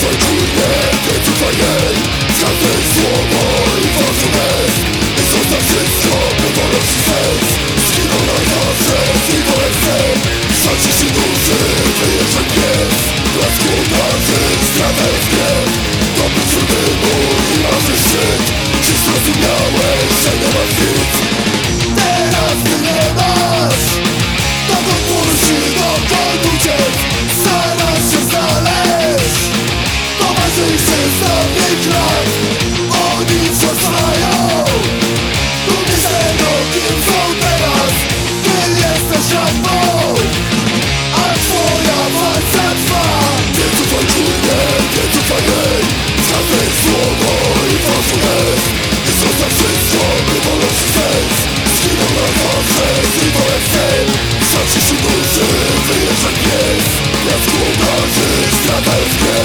Zajrzyj mnie, ty co za jej słowa Gospodarzy stradając mnie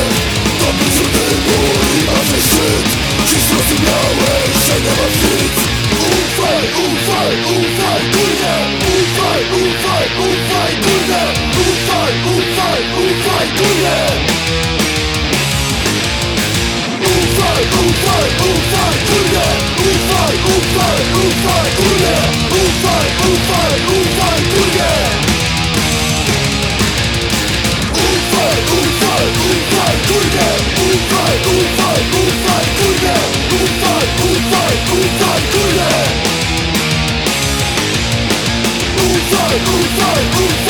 To brzudy mój marzę szczyt Dziś zrozumiałeś, że nie ma nic Ufaj, ufaj, ufaj, górnie Ufaj, ufaj, ufaj, górnie Ufaj, ufaj, ufaj, górnie Ufaj, ufaj, ufaj, górnie Ufaj, ufaj, ufaj, Ufaj, ufaj, ufaj, ufaj,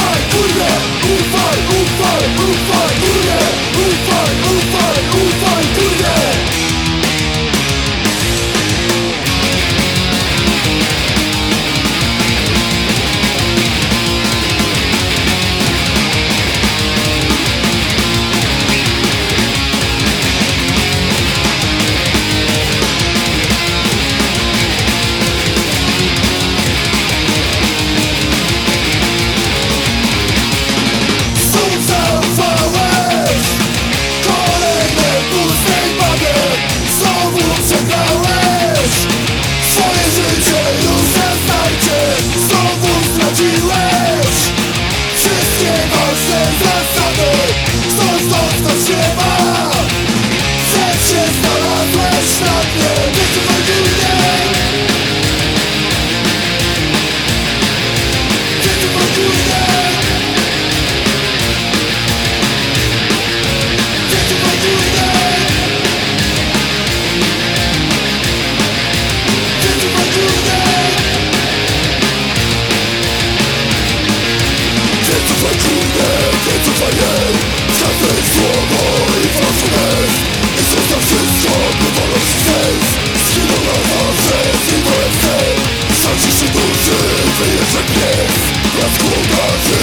Let's go back